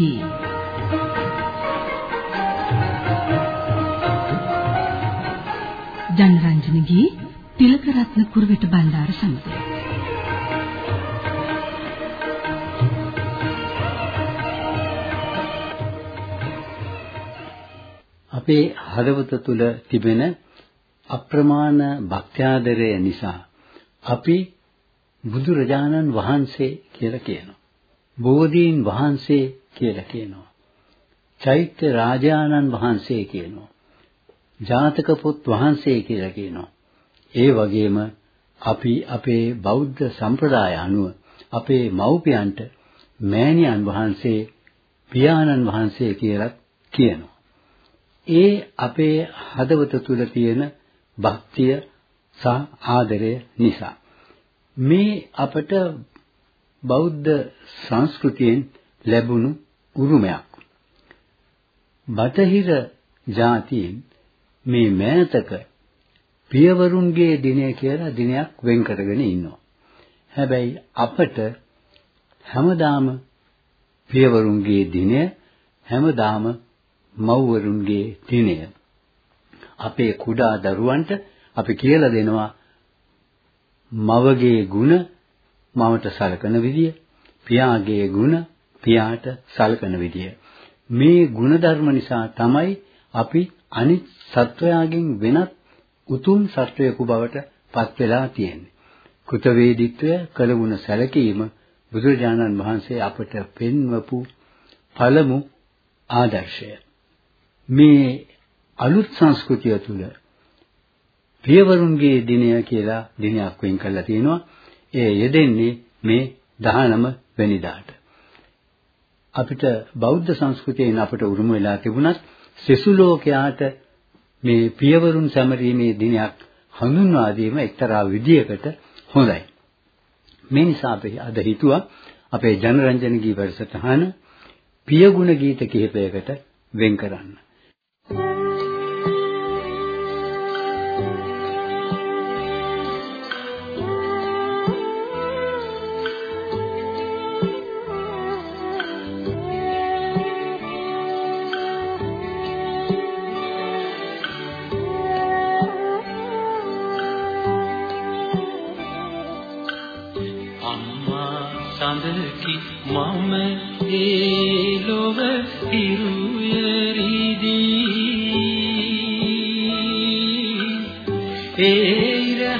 ජනරන්ජනගේ ජනරන්ජනගේ තිලකරත්න කුරුවිට බණ්ඩාර සමඟ අපේ හදවත තුල තිබෙන අප්‍රමාණ භක්ත්‍යාදරය නිසා අපි බුදුරජාණන් වහන්සේ කියලා කියනවා. බෝධීන් වහන්සේ කියලා කියනවා. චෛත්‍ය රාජානන් වහන්සේ කියනවා. ජාතක පොත් වහන්සේ කියලා කියනවා. ඒ වගේම අපි අපේ බෞද්ධ සම්ප්‍රදාය අනුව අපේ මව්පියන්ට මෑණියන් වහන්සේ පියාණන් වහන්සේ කියලා කියනවා. ඒ අපේ හදවත තුල තියෙන භක්තිය සහ ආදරය නිසා මේ අපට බෞද්ධ සංස්කෘතියෙන් ලැබුණු උරුමයක්. බටහිර ජාතීන් මේ මෑතක පියවරුන්ගේ දිනය කියලා දිනයක් වෙන් කරගෙන ඉන්නවා. හැබැයි අපට හැමදාම පියවරුන්ගේ දිනය හැමදාම මව්වරුන්ගේ දිනය. අපේ කුඩා දරුවන්ට අපි කියලා දෙනවා මවගේ ಗುಣ මවට සලකන විදිය, පියාගේ ಗುಣ පියාට සලකන විදිය. මේ ಗುಣධර්ම නිසා තමයි අපි අනිත් සත්වයාගෙන් වෙනත් උතුම් සත්වයෙකු බවට පත් වෙලා තියෙන්නේ. කෘතවේදීත්වය කළගුණ සැලකීම බුදුරජාණන් වහන්සේ අපට පෙන්වපු පළමු ආදර්ශය. මේ අලුත් සංස්කෘතිය තුළ පියවරුන්ගේ දිනය කියලා දිනයක් වෙන් කරලා තියෙනවා. ඒ යෙදෙන්නේ මේ 19 වෙනිදාට. අපිට බෞද්ධ සංස්කෘතියෙන් අපට උරුම වෙලා තිබුණත් සෙසු ලෝකයාට මේ පියවරුන් සැමරීමේ දිනයක් හඳුන්වා දීම එක්තරා විදියකට හොඳයි. මේ නිසා අපි අද හිතුවා අපේ ජනරන්ජන ගී වැඩසටහන පියගුණ ගීත කිහිපයකට වෙන් කරන්න.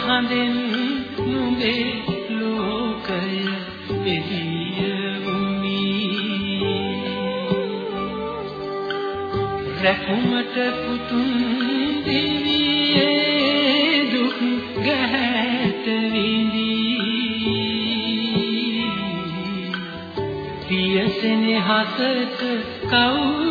හඳෙන් නුඹේ ලෝකය එළිය වුනි රැකුමට පුතුන් දිවියේ දුක් ගැහැට විඳී. පියසෙනේ kau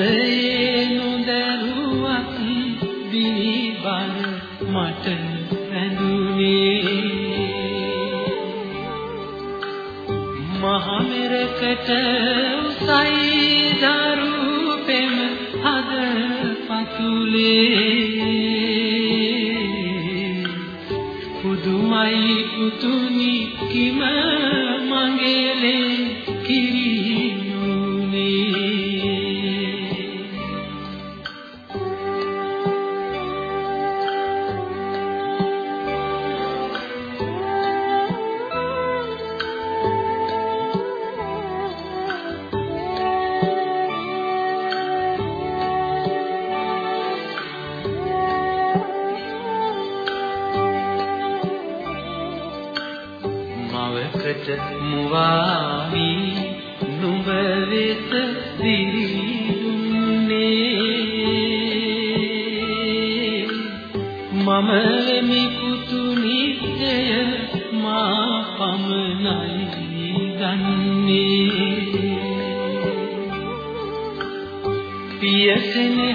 කුසයේ නොදරුවක් බිනිබර මට ඇඳුනේ මහමෙරකට උසයි දරු පෙම හද පතුලේ. වෙත දිරිදුන්නේ මම වෙමි පුතු නිත්‍යය මා පමණයි දන්නේ පියසනේ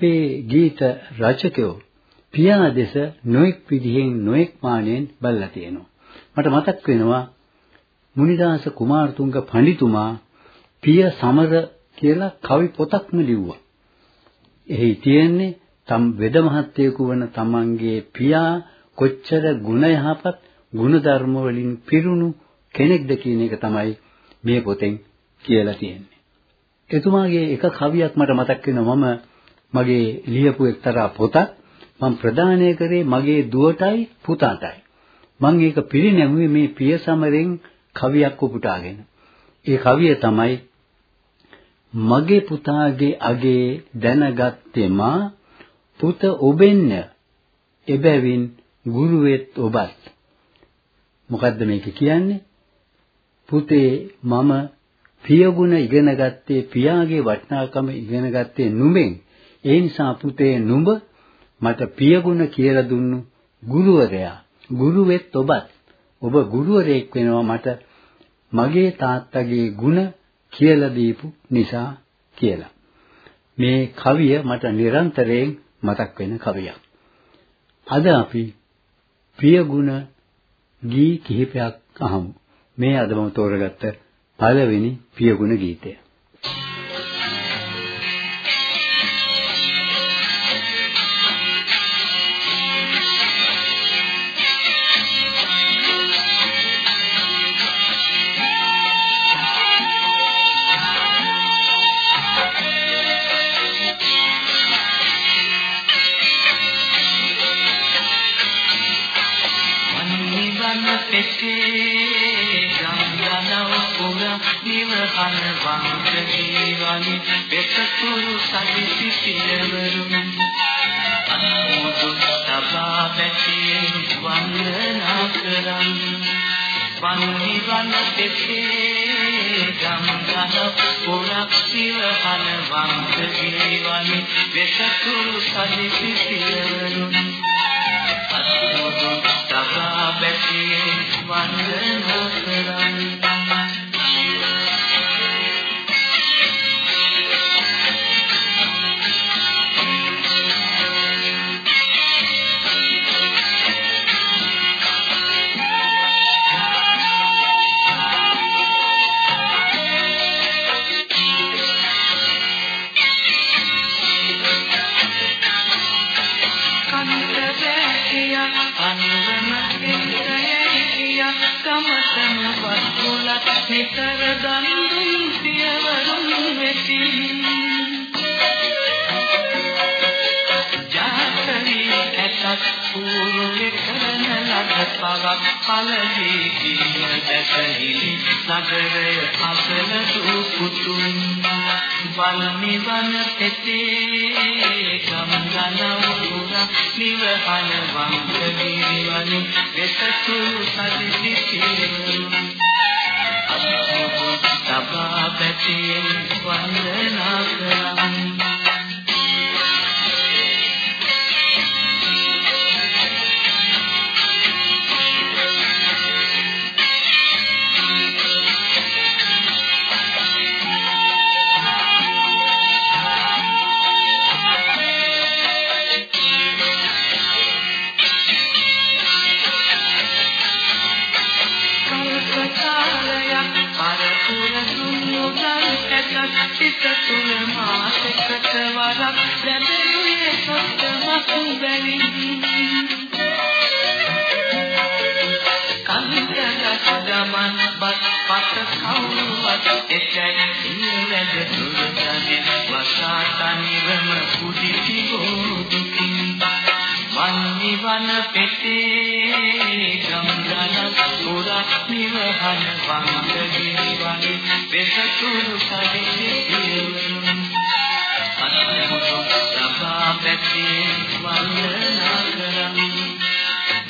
අපේ ගීත රචකයෝ පියා දෙස නොඑක් විදිහෙන් නොඑක් මානෙන් බලලා තියෙනවා. මට මතක් වෙනවා මුනිදාස කුමාරතුංග පඬිතුමා පිය සමර කියලා කවි පොතක්ම ලිව්වා. එහි තියෙන්නේ තම් වෙද මහත්තයෙකු වන තමන්ගේ පියා කොච්චර ගුණ යහපත් ගුණ ධර්ම වලින් පිරුණු කෙනෙක්ද කියන එක තමයි මේ පොතෙන් කියලා තියෙන්නේ. එතුමාගේ එක කවියක් මට මතක් වෙනවා මම මගේ ලියපු එක්තරා පොතක් මම ප්‍රදානය කරේ මගේ දුවටයි පුතාටයි. මම ඒක පිරිනැමුවේ මේ පියසමරෙන් කවියක් උපුටාගෙන. ඒ කවිය තමයි මගේ පුතාගේ අගේ දැනගත්තේ මා පුත ඔබෙන්න එබැවින් ගුරුවෙත් ඔබත් මොකද්ද මේක කියන්නේ පුතේ මම පියගුණ ඉගෙන ගත්තේ පියාගේ වටිනාකම ඉගෙන ගත්තේ නුඹෙන් ඒ නිසා පුතේ නුඹ මට පියගුණ කියලා දුන්නු ගුරුවරයා ගුරුවෙත් ඔබත් ඔබ ගුරුවරයෙක් වෙනවා මට මගේ තාත්තගේ ಗುಣ කියලා දීපු නිසා කියලා. මේ කවිය මට නිරන්තරයෙන් මතක් වෙන කවියක්. අද අපි ප්‍රියගුණ ගී කිහිපයක් අහමු. මේ අද මම තෝරගත්ත පළවෙනි ප්‍රියගුණ ගීතය. සදිසි සිරවරුන් අනුමුදු තබා බැසියෙන් වන්දනා කරන් වන්නිවන තෙසේ ගම්ගන පුරක් සිවහන වංශ ජීවනි වෙතකුරු සදිසි සිරවරුන් අනුමුදු තබා බැසියෙන් වන්දනා කරන් පවක් පළදී කිය දැකහිලි නගරය අසල දූ පුතුන් වල්නිවන පෙතේ ගම්ගන උතුර නිවහන වංක දිවනි වෙසතු සදිසි සිරුරු සබා පැතියෙන් වන්දනා කරන් සිත තුල මාසකට වරක් ලැබෙනුයේ සොත්තමක් බැරි කන්දරස් ගමන් බත් පත කවුරුවත් එසැයි ඉන්නද දුරතනේ වසා තනිවම කුඩිති ගෝදුකින් වන් නිවන පෙතේ ගම්ගන පුරා නිවහන වංගගිරි වනේ වෙසතුරු සදිසි පියවරුන් අනුමුතු සබා පැත්තේ වන්දනා කරමි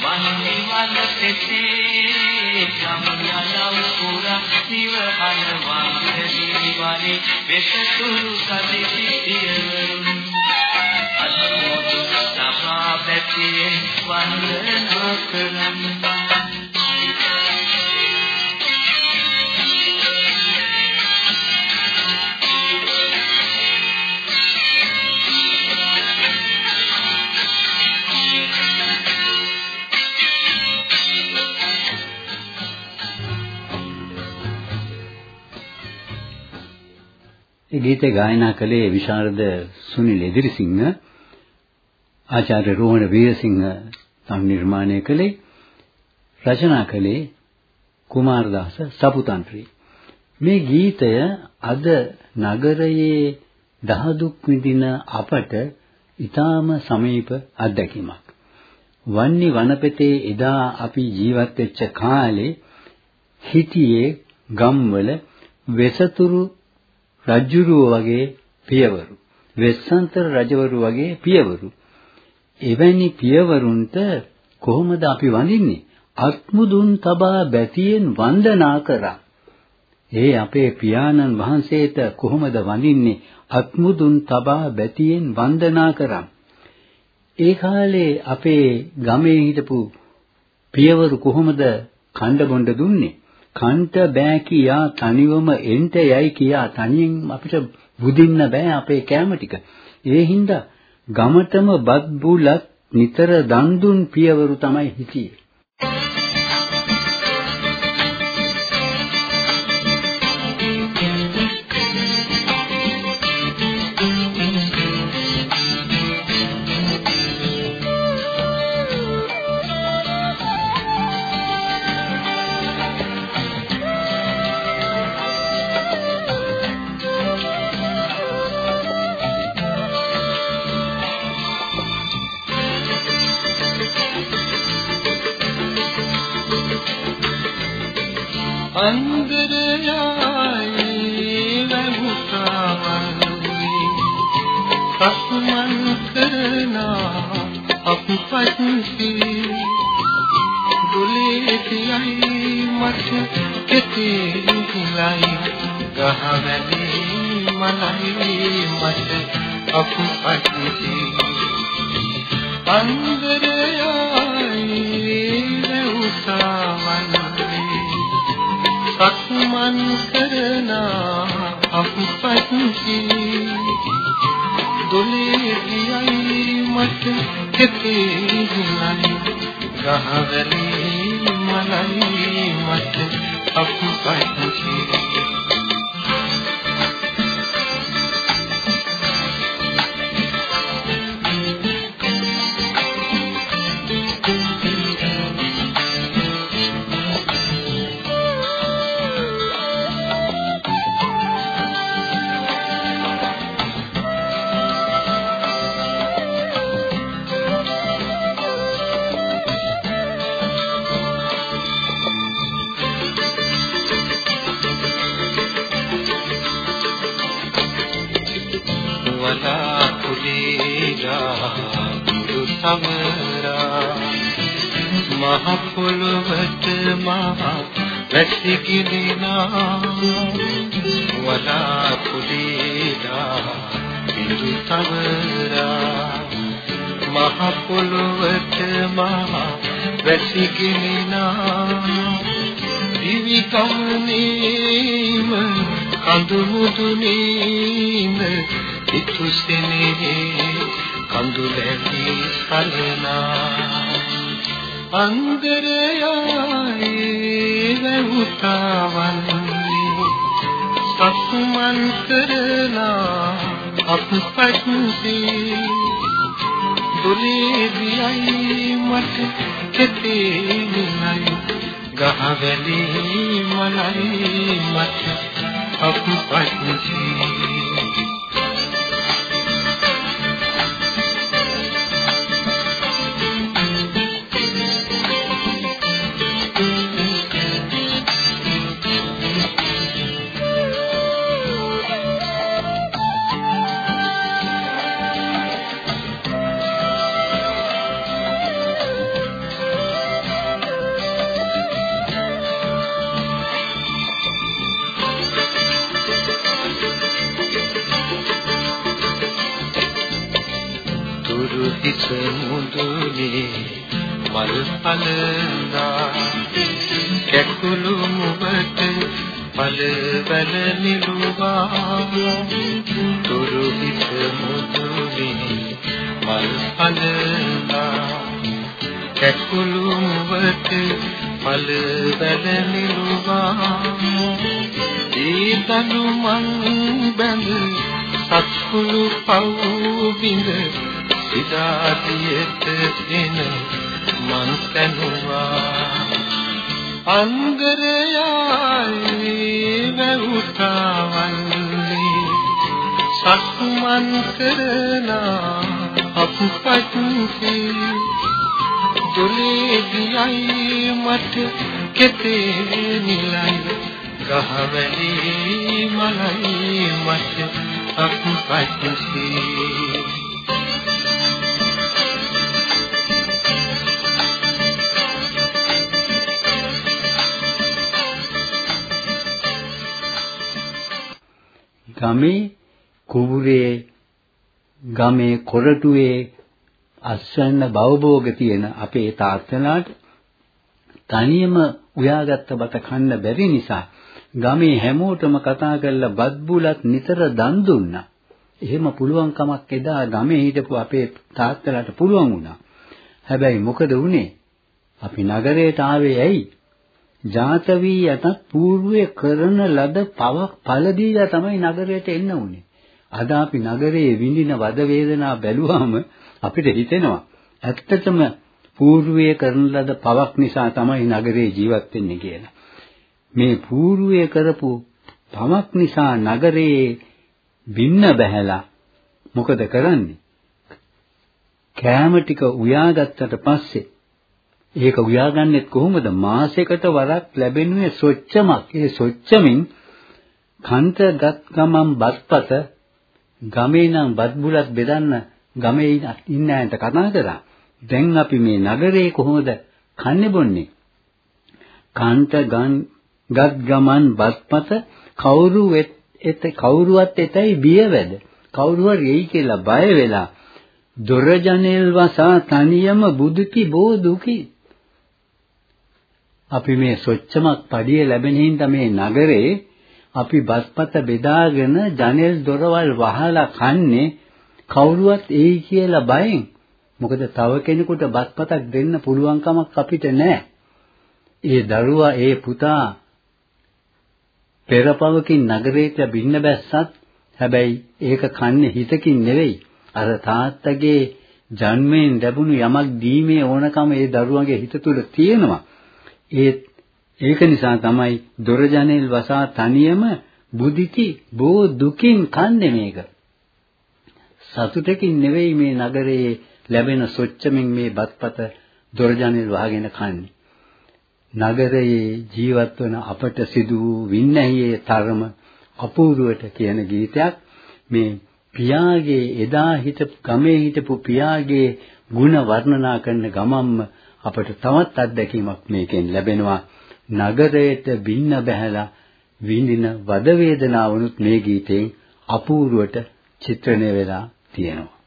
වන්නේ වන තෙසේ සම්යලම් පුරා නිවහන වංගගිරි වනේ වෙසතුරු සදිසි පියවරුන් අනුමුතු සබා පැත්තේ වන්දනා කරමි. ඒ ගීතය ගායනා කළේ විශාරද සුනිල් එදිරිසිංහ ආචාර්ය රෝහණ වීරසිංහ තම නිර්මාණය කළේ රචනා කළේ කුමාරදාස සපුතන්ත්‍රි. මේ ගීතය අද නගරයේ දහදුක් විඳින අපට ඊටාම සමීප අත්දැකීමක්. වන්නි වනපෙතේ එදා අපි ජීවත් වෙච්ච කාලේ හිටියේ ගම්වල වෙසතුරු රජුරුව වගේ පියවරු වෙස්සන්තර රජවරු වගේ පියවරු. එවැනි පියවරුන්ට කොහොමද අපි වඳින්නේ? අත්මුදුන් තබා බැතියෙන් වන්දනා කරා. ඒ අපේ පියාණන් වහන්සේට කොහොමද වඳින්නේ? අත්මුදුන් තබා බැතියෙන් වන්දනා කරා. ඒ කාලේ අපේ ගමේ හිටපු පියවරු කොහොමද කණ්ඩ බොණ්ඩ දුන්නේ? කන්ට බෑ කියා තනිවම එන්ට යයි කියා තනියෙන් අපිට බුදින්න බෑ අපේ කැම ටික. ඒ හින්දා ගමටම බත් බුලත් නිතර දන් දුන් පියවරු තමයි හිටියේ. සක්මන් කරනා අපපත්ති දොලේ ගියයි මට කෙතේ ගුණයි ගහවැලි මලයි මට අපපත්ති වැසිකිලිනා වලා කුලීලා දුරු සමරා මහ පොළොවට මහ වැසිකිලිනා දිවි කවුනේම කඳු මුදුනේම ඉතුසෙනේ කඳු ලැබි සලනා අන්දරයයි වැවුතාවන්නේ සක්මන් කරලා අපපත්ති දුලේ දියයි මට කෙතේ නිලයි ගහවැලි මලයි මට අපපත්ති දුරු වැවුතාවන්නේ සක්මන් කරනා අපපත්ති දුලේ ගියයි මට කෙතේ නිලයි. ගහවැලි මලයි මට අපපත්ති ගමේ කුඹුරේ ගමේ කොරටුවේ අස්වැන්න බවභෝග තියෙන අපේ තාත්තලාට තනියම උයාගත්ත බත කන්න බැරි නිසා ගමේ හැමෝටම කතා කරලා බත් බුලත් නිතර දන් දුන්නා. එහෙම පුළුවන් කමක් එදා ගමේ හිටපු අපේ තාත්තලාට පුළුවන් වුණා. හැබැයි මොකද වුනේ? අපි නගරයට ආවේ ඇයි? ජාත වී යටත් పూర్වයේ කරන ලද පවක් පළදීලා තමයි නගරයට එන්න උනේ. අද අපි නගරයේ විඳින වද වේදනා බැලුවාම අපිට හිතෙනවා ඇත්තටම పూర్වයේ කරන ලද පවක් නිසා තමයි නගරේ ජීවත් වෙන්නේ කියලා. මේ పూర్වයේ කරපු පවක් නිසා නගරයේ බින්න බැහැලා මොකද කරන්නේ? කෑම ටික උයාගත්තට පස්සේ ඒක උයාගන්නෙත් කොහොමද? මාසයකට වරක් ලැබෙනුයේ සොච්චමක්. ඒ සොච්චමින් කන්තගත් ගමන් බත්පත ගමේ නම් බත් බුලත් බෙදන්න ගමේ ඉන්න අයට කතා කරා. දැන් අපි මේ නගරේ කොහොමද කන්නේ බොන්නේ? කන්ත ගන් ගත් ගමන් බත්පත කවුරු එත කවුරුවත් එතයි බියවැද. කවුරු හරි එයි කියලා බය වෙලා දොර ජනෙල් වසා තනියම බුදුකි බෝ දුකි අපි මේ සොච්චමක් පඩිය ලැබෙන හින්දා මේ නගරේ අපි බස්පත බෙදාගෙන ජනෙල් දොරවල් වහලා කන්නේ කවුරුවත් එයි කියලා බයෙන්. මොකද තව කෙනෙකුට බස්පතක් දෙන්න පුළුවන් කමක් අපිට නැහැ. ඒ දරුවා ඒ පුතා පෙරපවකින් නගරයට බින්න බැස්සත් හැබැයි ඒක කන්නේ හිතකින් නෙවෙයි. අර තාත්තගේ ජන්මයෙන් ලැබුණු යමක් දීමේ ඕනකම ඒ දරුවගේ හිත තුල තියෙනවා. ඒ ඒක නිසා තමයි දොරජනෙල් වසා තනියම බුදිති බෝ දුකින් කන්නේ මේක. සතුටකින් නෙවෙයි මේ නගරයේ ලැබෙන සොච්චමින් මේ බත්පත දොරජනෙල් වහගෙන කන්නේ. නගරයේ ජීවත් වන අපට සිදු වූ වින්නැහියේ තරම අපූර්වට කියන ගීතයක් මේ පියාගේ එදා හිටපු ගමේ හිටපු පියාගේ ಗುಣ වර්ණනා කරන ගමම්ම අපට තවත් අත්දැකීමක් මේකෙන් ලැබෙනවා. නගරයට බින්න බහැලා විඳින වද වේදනාවනුත් මේ ගීතයෙන් අපූර්වට චිත්‍රණය වෙලා තියෙනවා.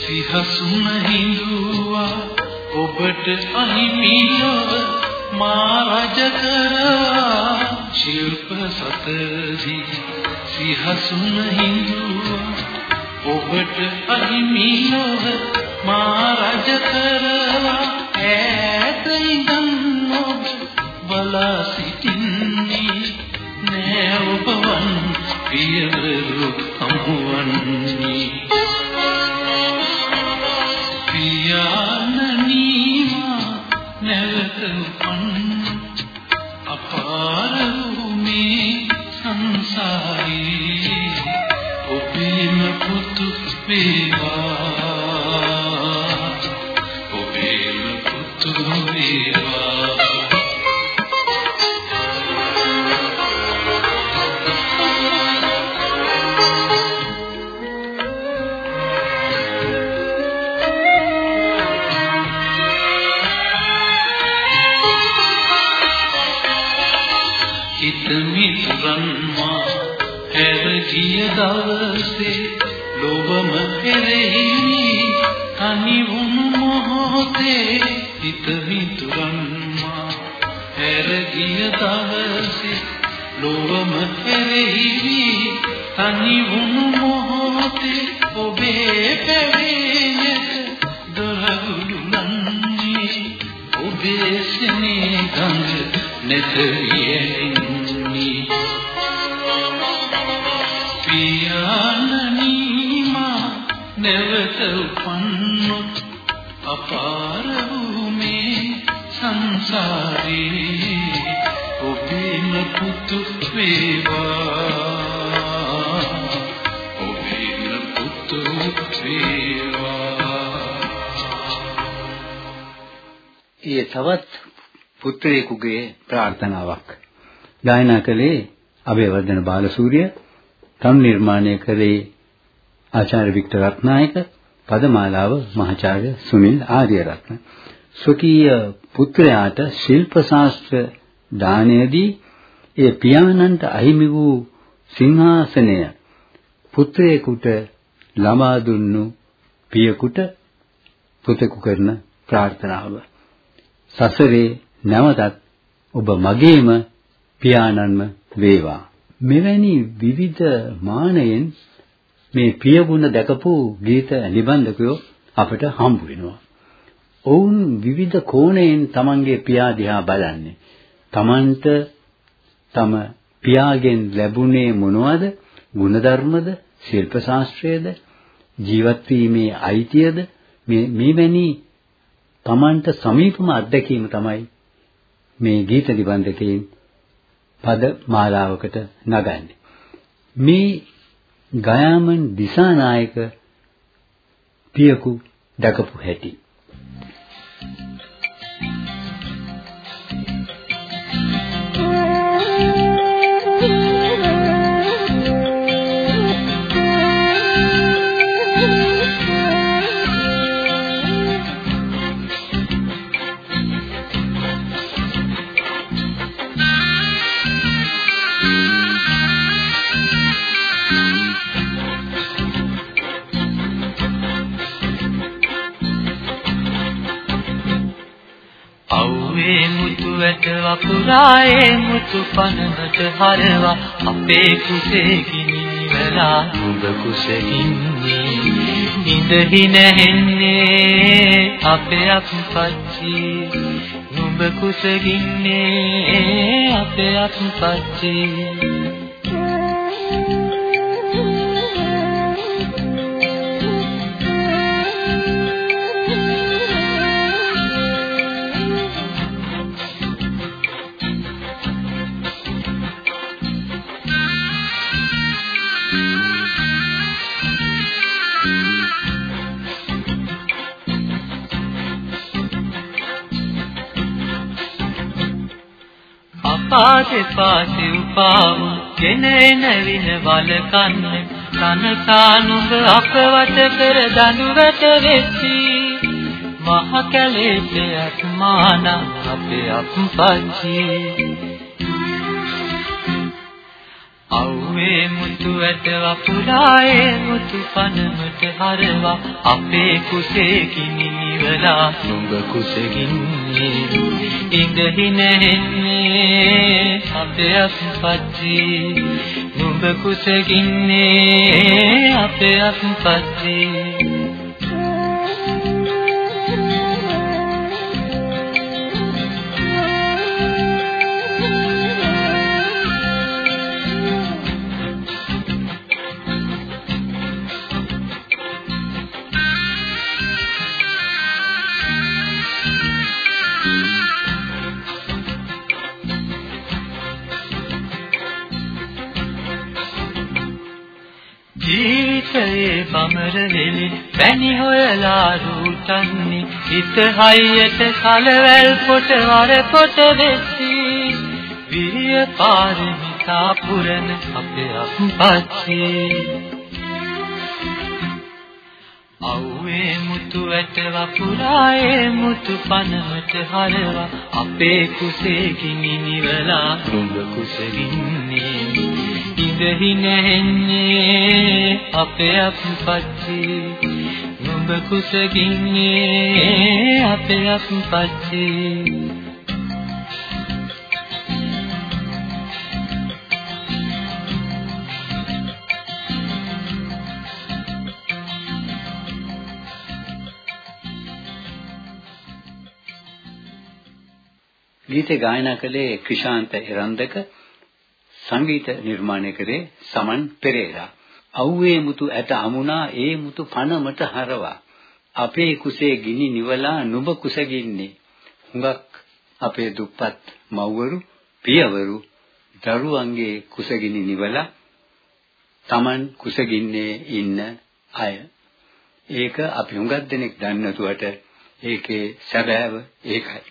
සිහසුන හිඳුවා. ඔබට අහිමිව මා රජ කරා. ශිල්ප සතරදී සිහසුන හිඳුවා. ඔබට ඔබට අහිමි නොව මා රජ කරවා ඈත ඉඳන් ඔබ බලා සිටින්නේ පියවරු හමුවන්නේ පියාණනීමා නැවත ගිය දවසේ ලොවම කෙරෙහි තනි වුණු මොහොතේ හිත මිතුරන්මා හැර ගිය දවසේ ලොවම කෙරෙහි තනි වුණු මොහොතේ ඔබේ පැවිණියට දොරගුළු නන්නේ ඔබේ සනේ ගඟ නැවත උපන්නොත් අපාර වූ මේ සංසාරේ ඔබේම පුතු වේවා. ඔබේම පුතු වේවා. ඒ තවත් පුත්‍රයෙකුගේ ප්‍රාර්ථනාවක්. ගායනා කළේ අබේවර්ධන බාලසූරිය තම් නිර්මාණය කළේ ආචාර්ය වික්ටර් රත්නායක පදමාලාව මහාචාර්ය සුනිල් ආර්යරත්න. ස්වකීය පුත්‍රයාට ශිල්ප ශාස්ත්‍ර දානයේදී ඒ පියාණන්ට අහිමි වූ සිංහාසනය පුත්‍රයෙකුට ළමා දුන්නු පියෙකුට පුතෙකු කරන ප්‍රාර්ථනාව. සසරේ නැවතත් ඔබ මගේම පියාණන්ම වේවා. මෙවැනි විවිධ මානයෙන් මේ පියගුණ දැකපු ගීත නිබන්ධකයෝ අපට හම්බ වෙනවා. ඔවුන් විවිධ කෝණයෙන් තමන්ගේ පියා දිහා බලන්නේ. තමන්ට තම පියාගෙන් ලැබුණේ මොනවද? ಗುಣධර්මද, ශිල්ප ශාස්ත්‍රයේද, ජීවත් වීමේ අයිතියද මේ මේවැනි තමන්ට සමීපම අත්දැකීම තමයි මේ ගීත නිබන්ධකයෙන් පද මාලාවකට නගන්නේ. මේ ගයාමන් දිසානායක පියකු දකපු හැටි. වපුරායේ මුතු පනකට හරවා අපේ කුසේ ගිනිවලා. නුඹ කුසෙකින්නේ ඉඳහි නැහෙන්නේ අපේ අප්පච්චි නුඹ කුසෙකින්නේ අපේ අප්පච්චි අපාදේ පාසේ උපාව. ගෙන එන වින වල කන්නේ. තනසා නුඹ අපවට කර දඬුවට වෙච්චි. මහ කැලේට මාන අපේ අප්පච්චි අව්වේ මුතු ඇට වපුරායේ මුතු පනමට හරවා අපේ කුසේ කිනි නිවලා නුඹ කුසගින්නේ ඉඳහින හෙන්නේ අපේ අප්පච්චි නුඹ කුසගින්නේ අපේ අප්පච්චි වැනි හොයලා රූටන්නේ හිත හයියට කලවැල් කොට වර කොට වෙසි විරිය පාරමිතා පුරන අපේ අප්පච්චි අව්වේ මුතු ඇට වපුරායේ මුතු පනමට හරවා. අපේ කුසේ ගිනි නිවලා නුඹ කුසගින්නේ ඉඳහි නැහෙන්නේ අපේ අප්පච්චි නුඹ කුසගින්නේ අපේ අප්පච්චි ගීත ගායනා කළේ ක්‍රිෂාන්ත එරන්දක සංගීත නිර්මාණය කරේ සමන් පෙරේරා. අව්වේ මුතු ඇට අමුණා ඒ මුතු පනමට හරවා. අපේ කුසේ ගිනි නිවලා නුඹ කුසගින්නේ. හුඟක් අපේ දුප්පත් මව්වරු පියවරු දරුවන්ගේ කුසගිනි නිවලා Taman කුසගින්නේ ඉන්න අය. ඒක අපි හුඟක් දෙනෙක් දන්නේ නැතුවට ඒකේ සැබෑව ඒකයි.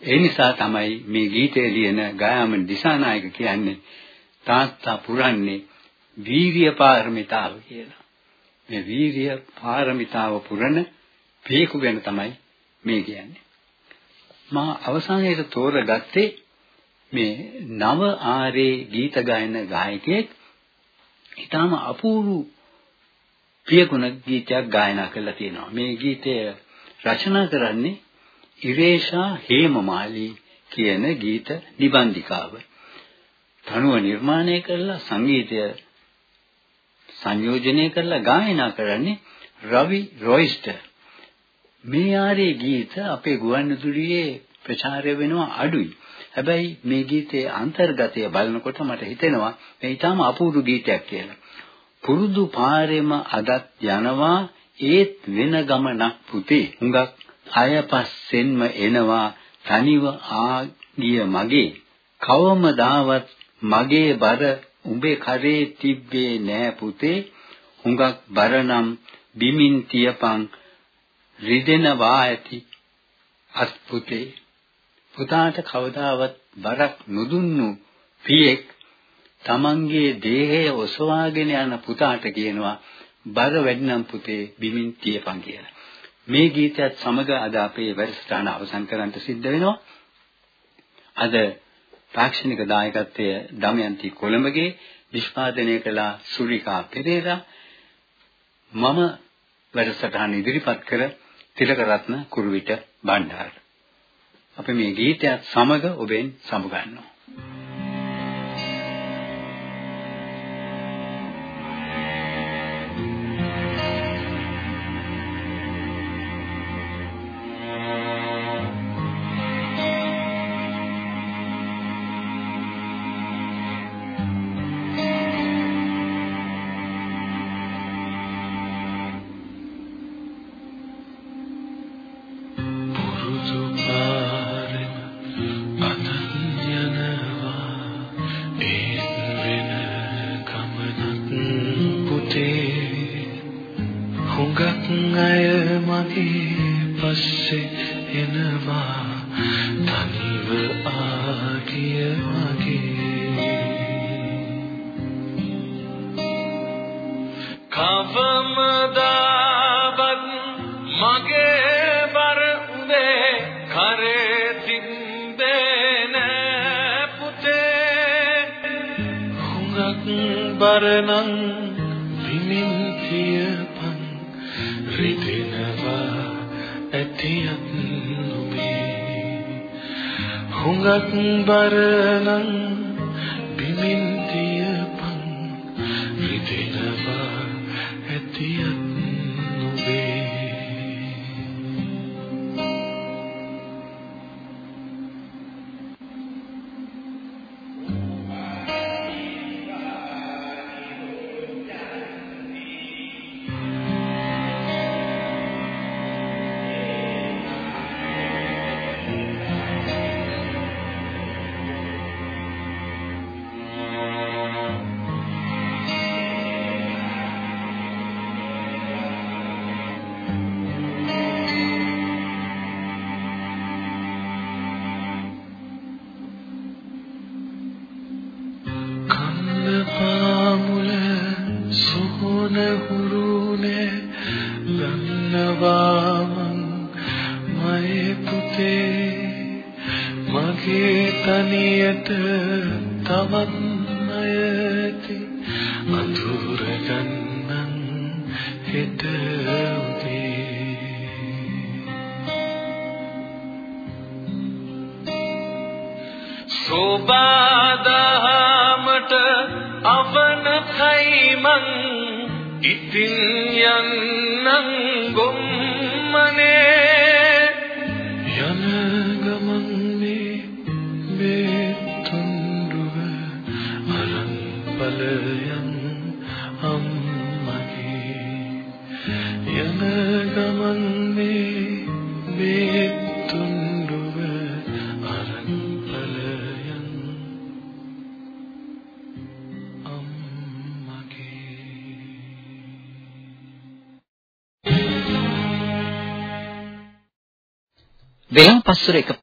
ඒ නිසා තමයි මේ ගීතය ලියන ගායමන් දිසානායක කියන්නේ තාත්තා පුරන්නේ වීරිය පාරමිතාව කියලා. මේ වීරිය පාරමිතාව පුරන පීකු ගැන තමයි මේ කියන්නේ. මා අවසානයේ තෝරගත්තේ මේ නව ආරේ ගීත ගායන ගායකයෙක් ඊටාම අපූර්ව පියගුණ ගීතයක් ගායනා කරලා තියෙනවා. මේ ගීතය රචනා කරන්නේ ඉරේෂා හේමමාලී කියන ගීත නිබන්ධිකාව. තනුව නිර්මාණය කරලා සංගීතය සංයෝජනය කරලා ගායනා කරන්නේ රවි රොයිස්ටර්. මේ ආරේ ගීත අපේ ගුවන්විදුලියේ ප්‍රචාරය වෙනවා අඩුයි. හැබැයි මේ ගීතයේ අන්තර්ගතය බලනකොට මට හිතෙනවා මේ ඊටාම අපූර්ව ගීතයක් කියලා. පුරුදු පාරෙම අදත් යනවා ඒත් වෙන ගමනක් පුතේ. හුඟක් අයපස්සෙන්ම එනවා තනිව ආගිය මගේ කවමදාවත් මගේ බර උඹේ කරේ තිබ්බේ නෑ පුතේ. හුඟක් බරනම් බිමින් තියපන් රිදෙනවා ඇති අස්පුතේ පුතාට කවදාවත් බරක් නොදුන්නු පියෙක් තමන්ගේ දේහය ඔසවාගෙන යන පුතාට කියනවා බර වැඩිනම් පුතේ බිමින් තියපන් කියලා. මේ ගීතයත් සමග අද අපේ වැඩසටහන අවසන් කරන්න සිද්ධ වෙනවා. අද තාක්ෂණික දායකත්වය දමයන්ති කොළඹගේ නිෂ්පාදනය කළ සුරිකා පෙරේරා මම වැඩසටහන ඉදිරිපත් කර තිලකරත්න කුරුවිට බණ්ඩාර. අපි මේ ගීතයත් සමග ඔබෙන් සමුගන්නවා. බරනම් හුඟක් බරනම් බිමින් මගේ තනියට තවත් අයති. අඳුර ගන්නන් හෙට උදේ. සෝබාදහමට අවන කයිමන් ඉතින් යන්නන් ගොම්මනේ. අම්මගේ වෙලම් පස්සර එක